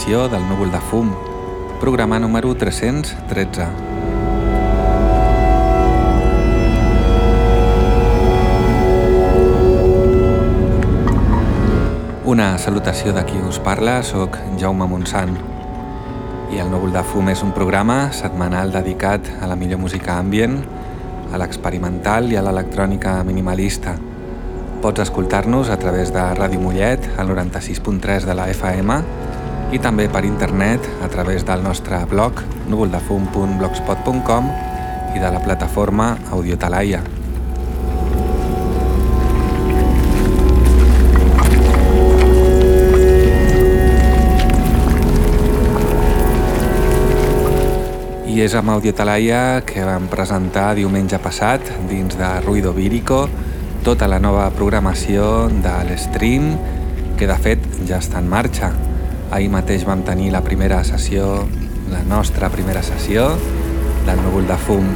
edició del Núvol de Fum, programa número 313. Una salutació de qui us parla, sóc Jaume Montsant i el Núvol de Fum és un programa setmanal dedicat a la millor música ambient, a l'experimental i a l'electrònica minimalista – Pots escoltar-nos a través de Ràdio Mollet, al 96.3 de la FM, i també per internet a través del nostre blog núvoldefum.blogspot.com i de la plataforma Audiotalaia. I és amb Audiotalaia que vam presentar diumenge passat dins de Ruido Vírico tota la nova programació de l'Stream, que de fet ja està en marxa. Ahir mateix vam tenir la primera sessió, la nostra primera sessió del Núvol de Fum.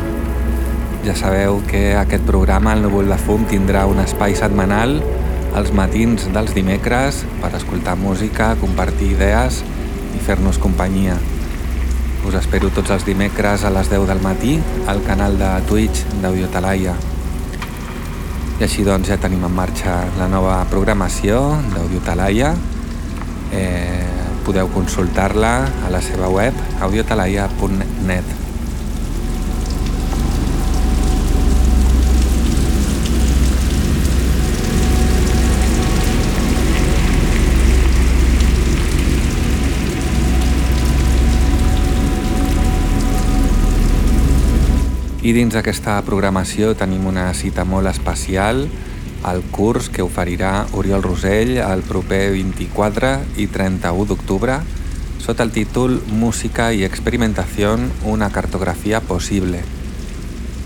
Ja sabeu que aquest programa, el Núvol de Fum, tindrà un espai setmanal als matins dels dimecres per escoltar música, compartir idees i fer-nos companyia. Us espero tots els dimecres a les 10 del matí al canal de Twitch d'Audiotalaia. I així doncs ja tenim en marxa la nova programació d'Audiotalaia. Eh, podeu consultar-la a la seva web audiotalaia.net. I dins d'aquesta programació tenim una cita molt especial, el curs que oferirà Oriol Rosell el proper 24 i 31 d'octubre sota el títol Música i experimentació, una cartografia possible.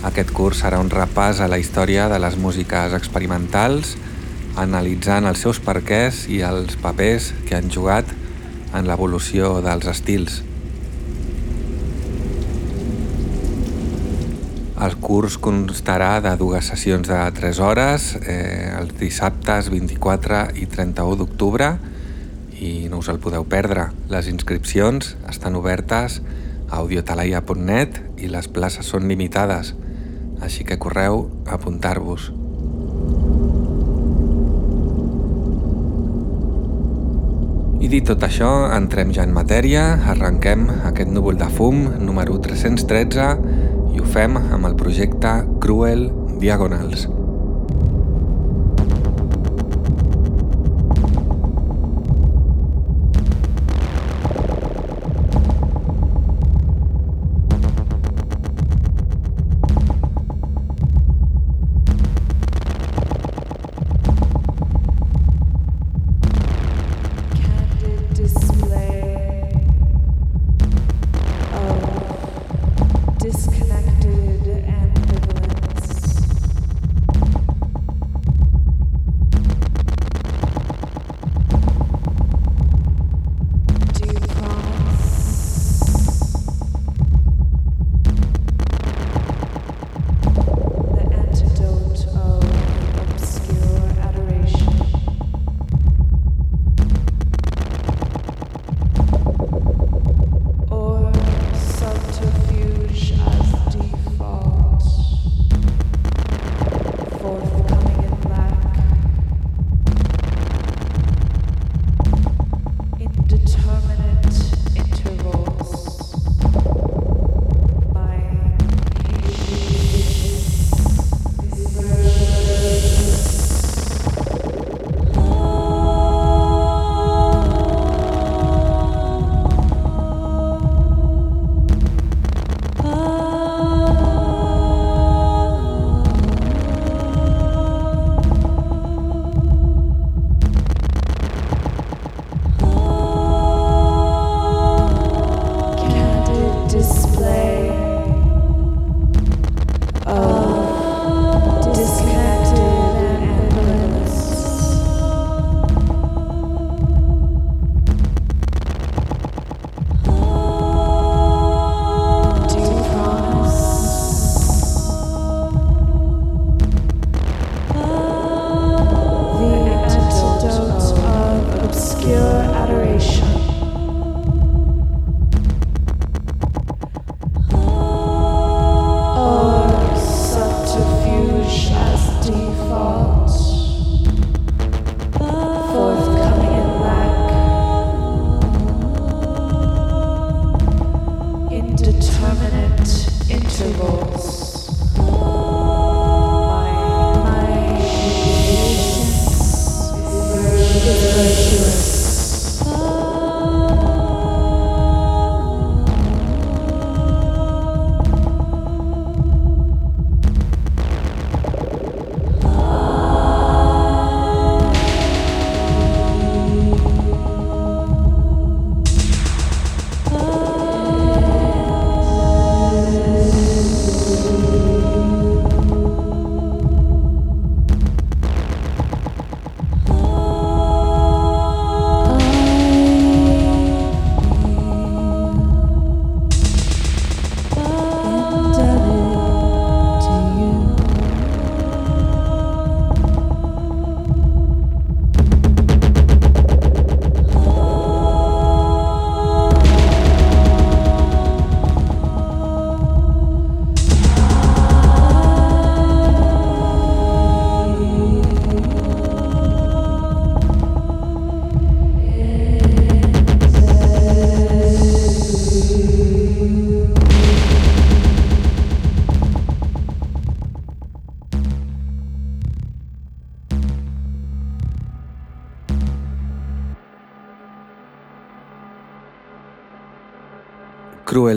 Aquest curs serà un repàs a la història de les músiques experimentals, analitzant els seus perquès i els papers que han jugat en l'evolució dels estils. El curs constarà de dues sessions de 3 hores, eh, els dissabtes 24 i 31 d'octubre, i no us el podeu perdre. Les inscripcions estan obertes a audiotalaia.net i les places són limitades, així que correu a apuntar-vos. I dit tot això, entrem ja en matèria, arrenquem aquest núvol de fum número 313 i ho fem amb el projecte Cruel Diagonals.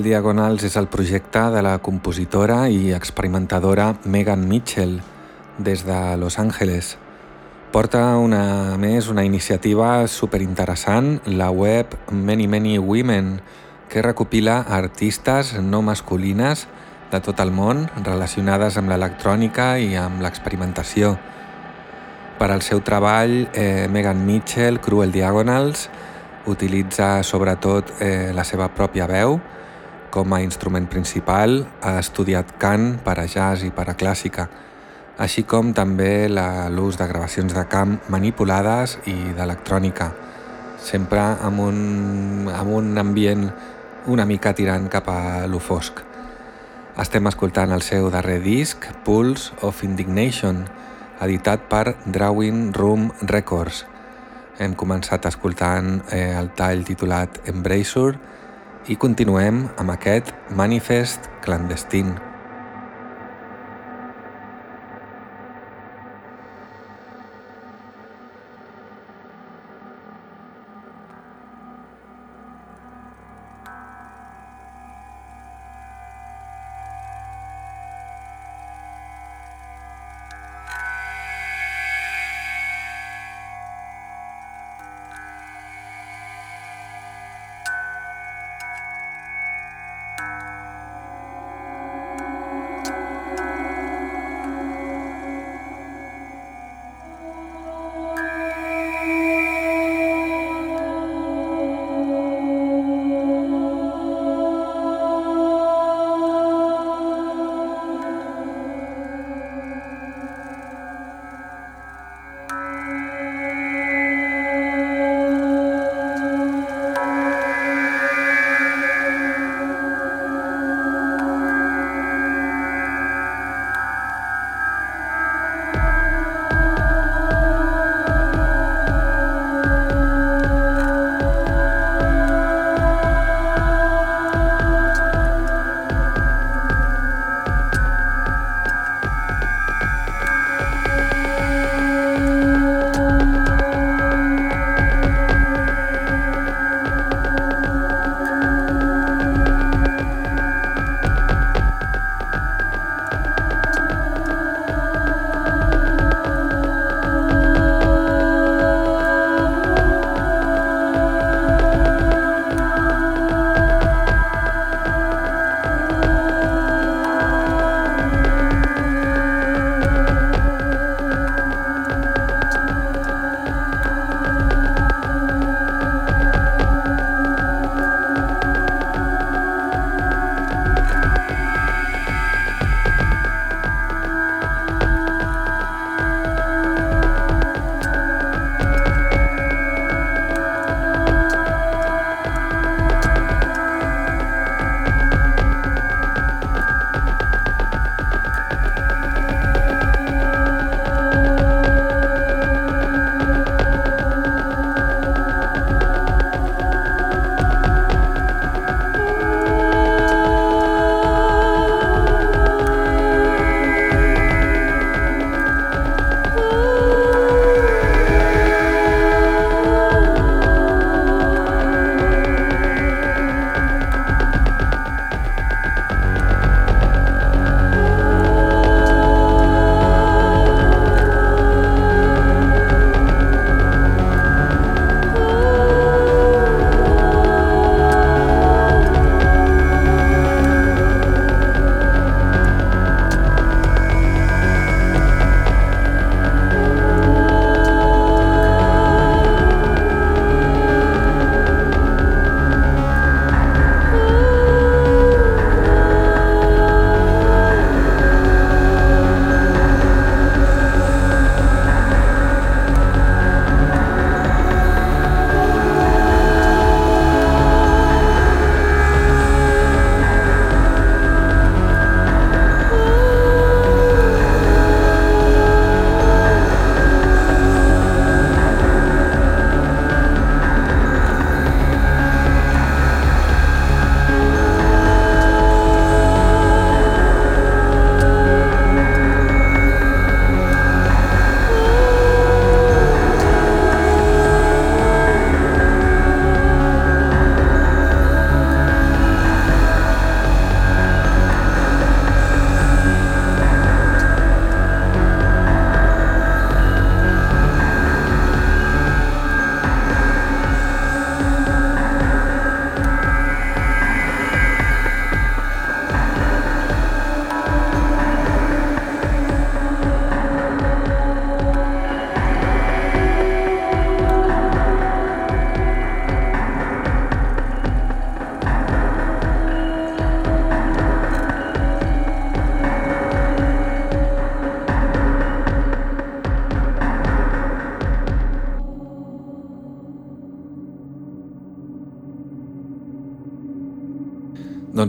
Cruel Diagonals és el projecte de la compositora i experimentadora Megan Mitchell des de Los Angeles. Porta una més una iniciativa superinteressant, la web Many Many Women, que recopila artistes no masculines de tot el món relacionades amb l'electrònica i amb l'experimentació. Per al seu treball, eh, Megan Mitchell, Cruel Diagonals, utilitza sobretot eh, la seva pròpia veu, com a instrument principal ha estudiat cant per a jazz i per a clàssica, així com també l'ús de gravacions de camp manipulades i d'electrònica, sempre amb un, amb un ambient una mica tirant cap a lo fosc. Estem escoltant el seu darrer disc, Pulse of Indignation, editat per Drawing Room Records. Hem començat escoltant eh, el tall titulat Embracer, i continuem amb aquest manifest clandestin.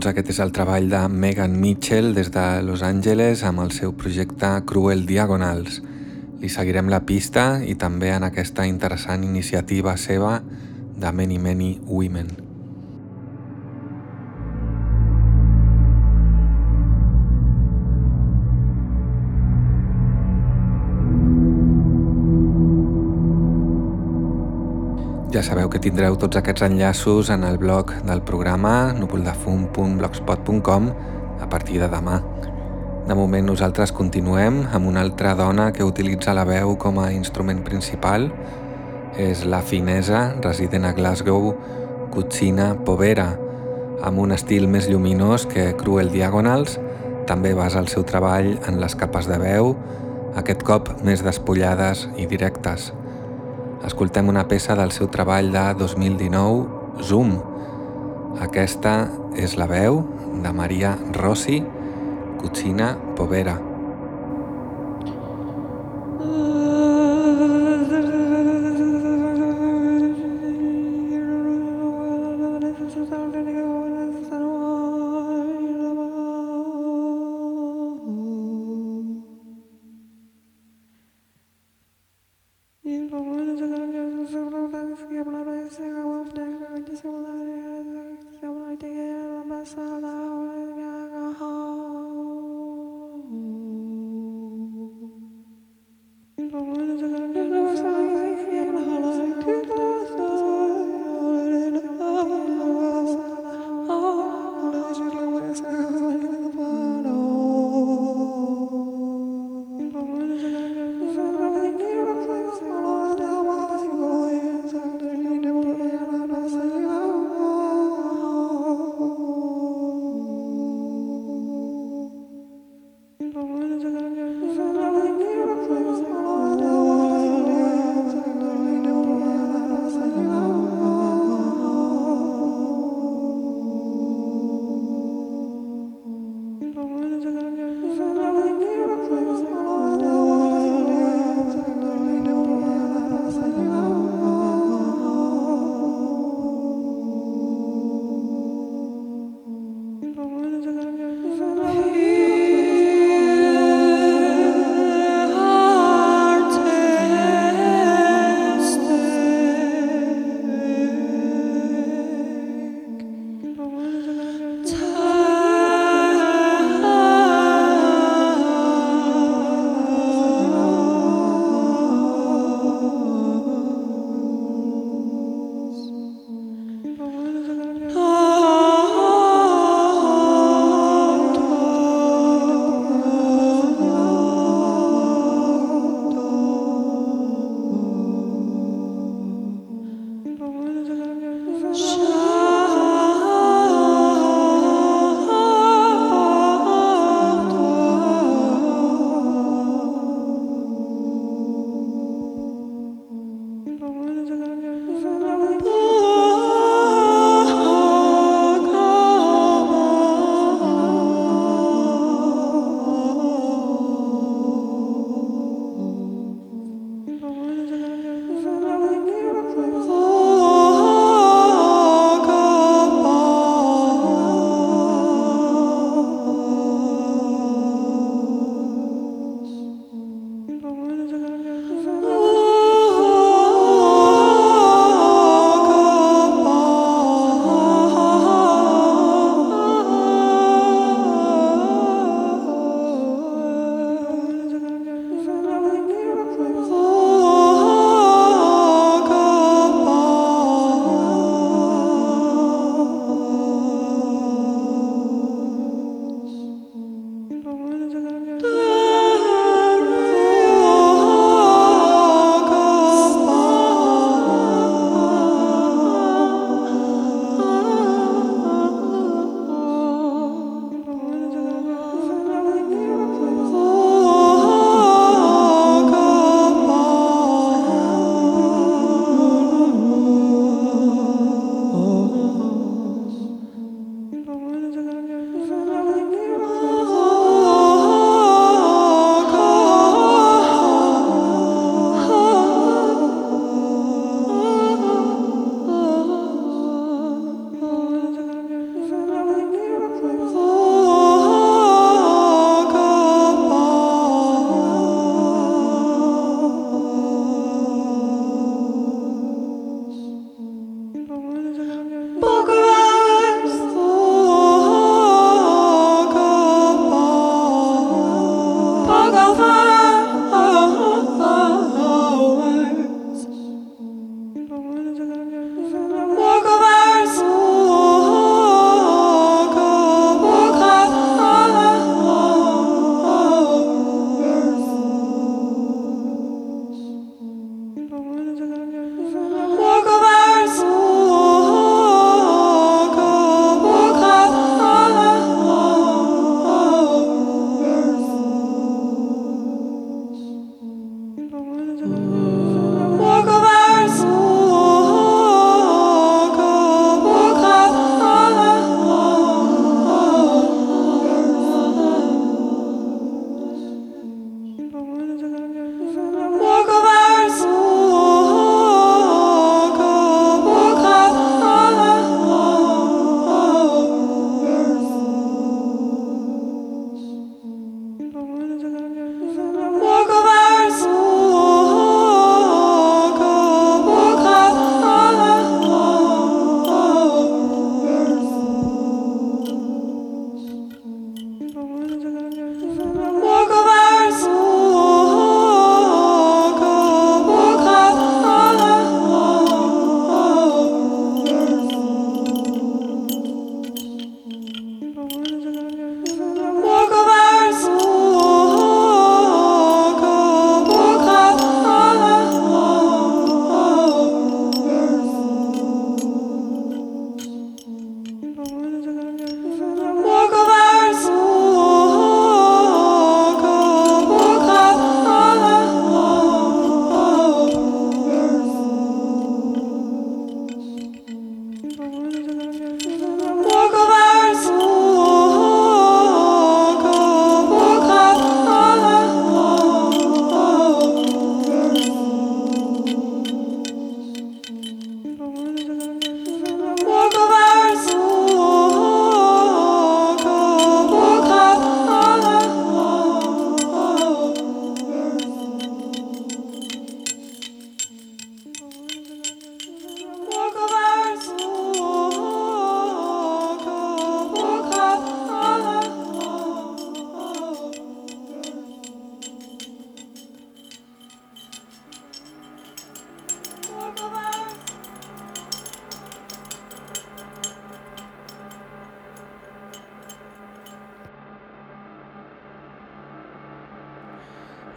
Doncs aquest és el treball de Megan Mitchell des de Los Angeles amb el seu projecte Cruel Diagonals. Li seguirem la pista i també en aquesta interessant iniciativa seva de Many Many Women. Que tindreu tots aquests enllaços en el blog del programa núvoldefum.blogspot.com a partir de demà. De moment nosaltres continuem amb una altra dona que utilitza la veu com a instrument principal. És la finesa, resident a Glasgow, Cucina Povera, amb un estil més lluminós que Cruel Diagonals, també basa el seu treball en les capes de veu, aquest cop més despullades i directes. Escoltem una peça del seu treball de 2019, Zoom. Aquesta és la veu de Maria Rossi, Cucina Povera.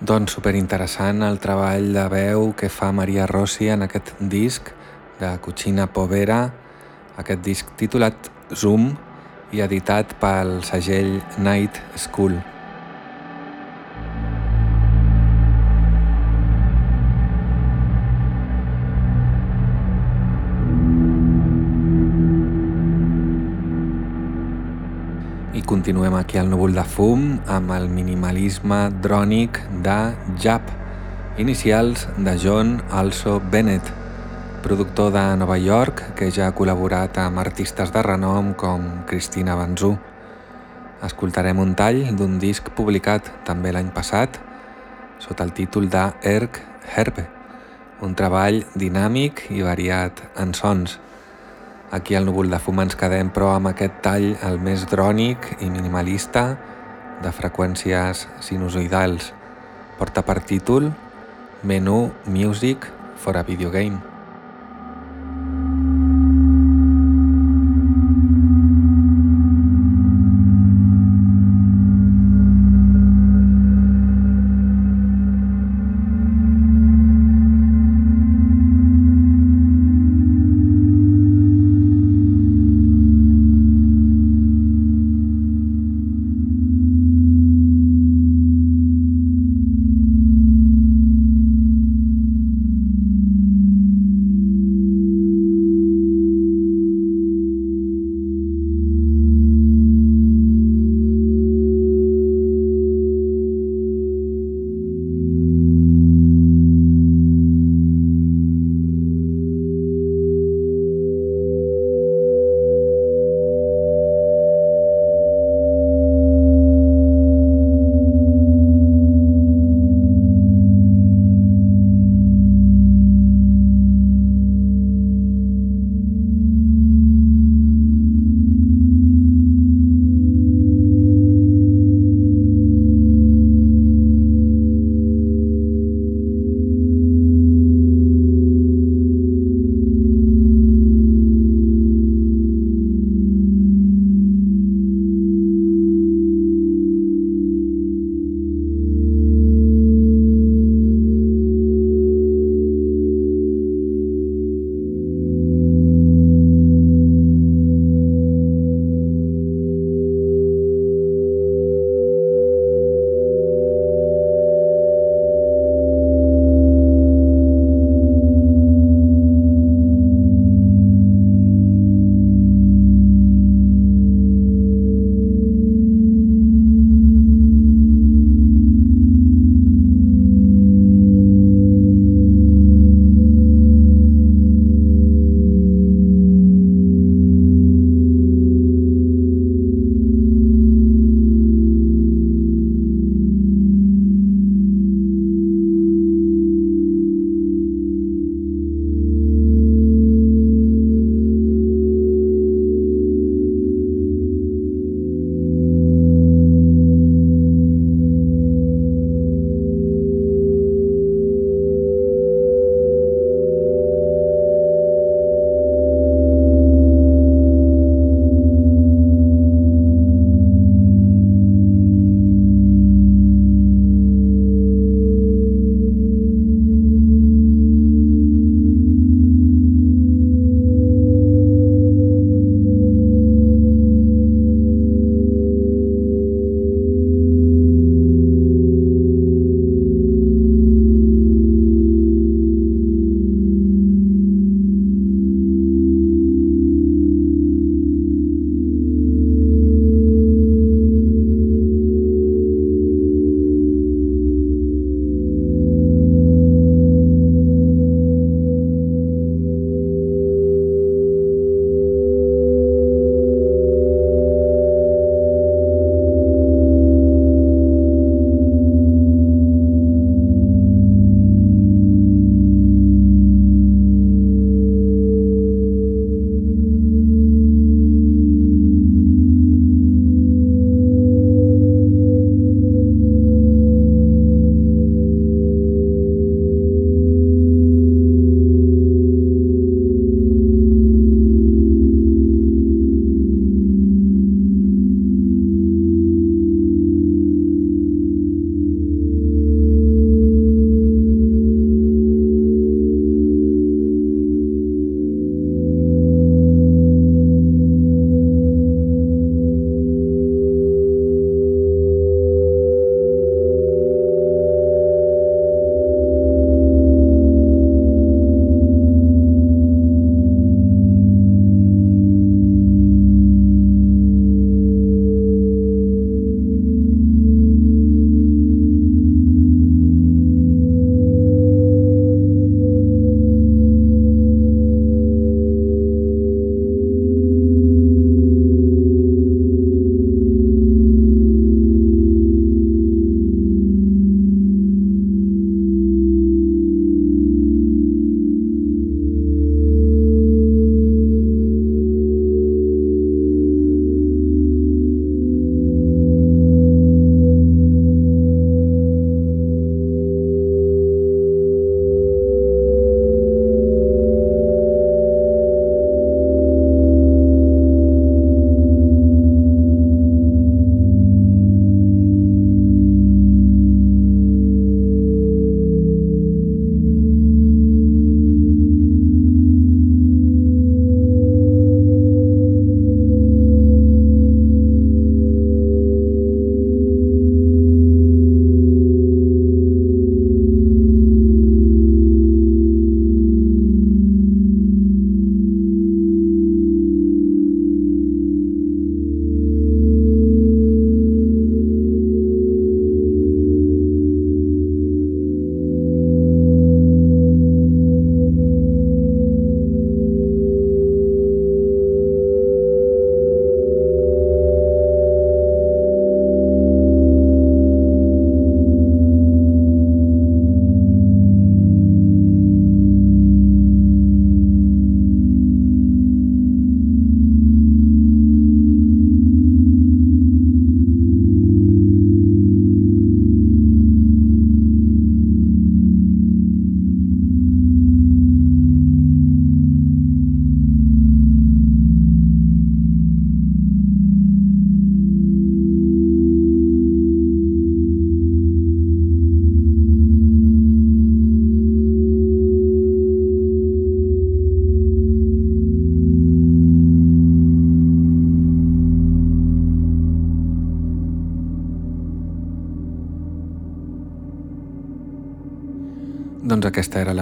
Doncs superinteressant el treball de veu que fa Maria Rossi en aquest disc de Cucina Povera, aquest disc titulat Zoom i editat pel segell Night School. Continuem aquí al núvol de fum amb el minimalisme drònic de Jap, inicials de John Also Bennett, productor de Nova York que ja ha col·laborat amb artistes de renom com Cristina Banzú. Escoltarem un tall d'un disc publicat també l'any passat sota el títol de Herbe, un treball dinàmic i variat en sons. Aquí al núvol de fum ens quedem però amb aquest tall el més drònic i minimalista de freqüències sinusoidals. Porta per títol Menu Music for a Video Game.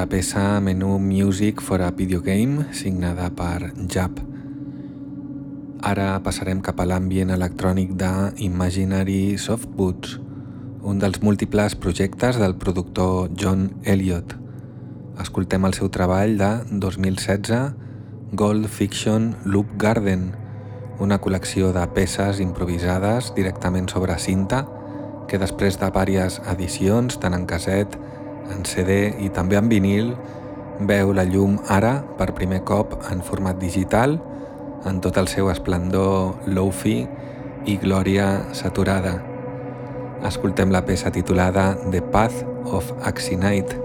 La peça Menu Music for a Video Game, signada per Jap. Ara passarem cap a l'ambient electrònic de Imaginary Softboots, un dels múltiples projectes del productor John Elliott. Escoltem el seu treball de 2016, Gold Fiction Loop Garden, una col·lecció de peces improvisades directament sobre cinta que després de diverses edicions, tant en caset en CD i també en vinil, veu la llum ara per primer cop en format digital, en tot el seu esplendor low-fi i glòria saturada. Escoltem la peça titulada The Path of Axinite,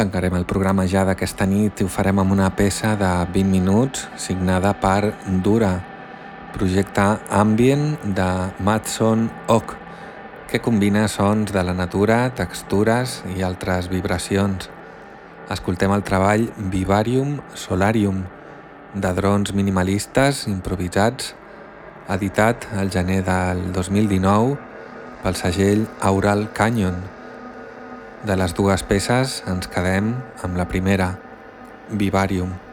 Tancarem el programa ja d'aquesta nit i ho farem amb una peça de 20 minuts signada per Dura, projecte ambient de Matson Oak, que combina sons de la natura, textures i altres vibracions. Escoltem el treball Vivarium Solarium, de drons minimalistes improvisats, editat el gener del 2019 pel segell Aural Canyon, de les dues peces ens quedem amb la primera, Vivarium.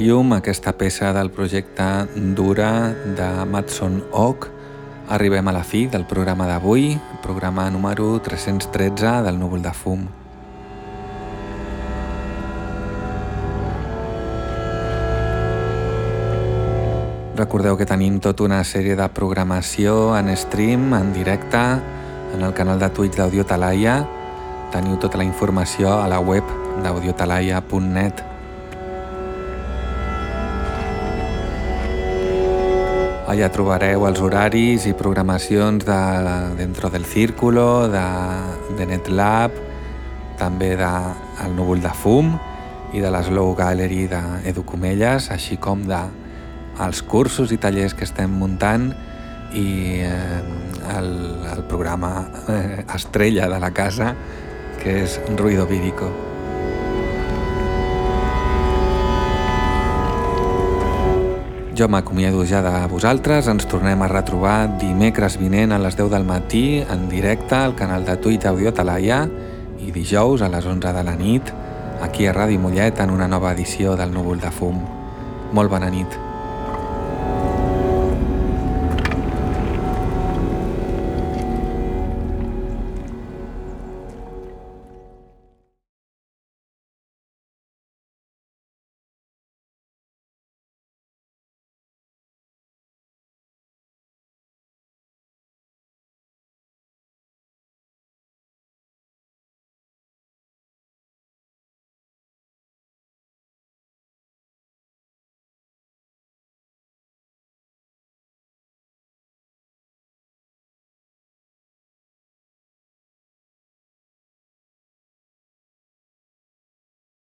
Amb Vivarium, aquesta peça del projecte Dura de Matson Oak, arribem a la fi del programa d'avui, programa número 313 del Núvol de Fum. Recordeu que tenim tota una sèrie de programació en stream, en directe, en el canal de Twitch d'Audiotalaia. Teniu tota la informació a la web d'audiotalaia.net. Allà trobareu els horaris i programacions de Dentro del Círculo, de, de NetLab, també de Núvol de Fum i de l'Slow Gallery d'Educomelles, així com de els cursos i tallers que estem muntant i eh, el, el programa eh, estrella de la casa, que és Ruido Vírico. Jo m'acomiado ja de vosaltres, ens tornem a retrobar dimecres vinent a les 10 del matí en directe al canal de Twitch Audio Talaia i dijous a les 11 de la nit aquí a Ràdio Mollet en una nova edició del Núvol de Fum. Molt bona nit.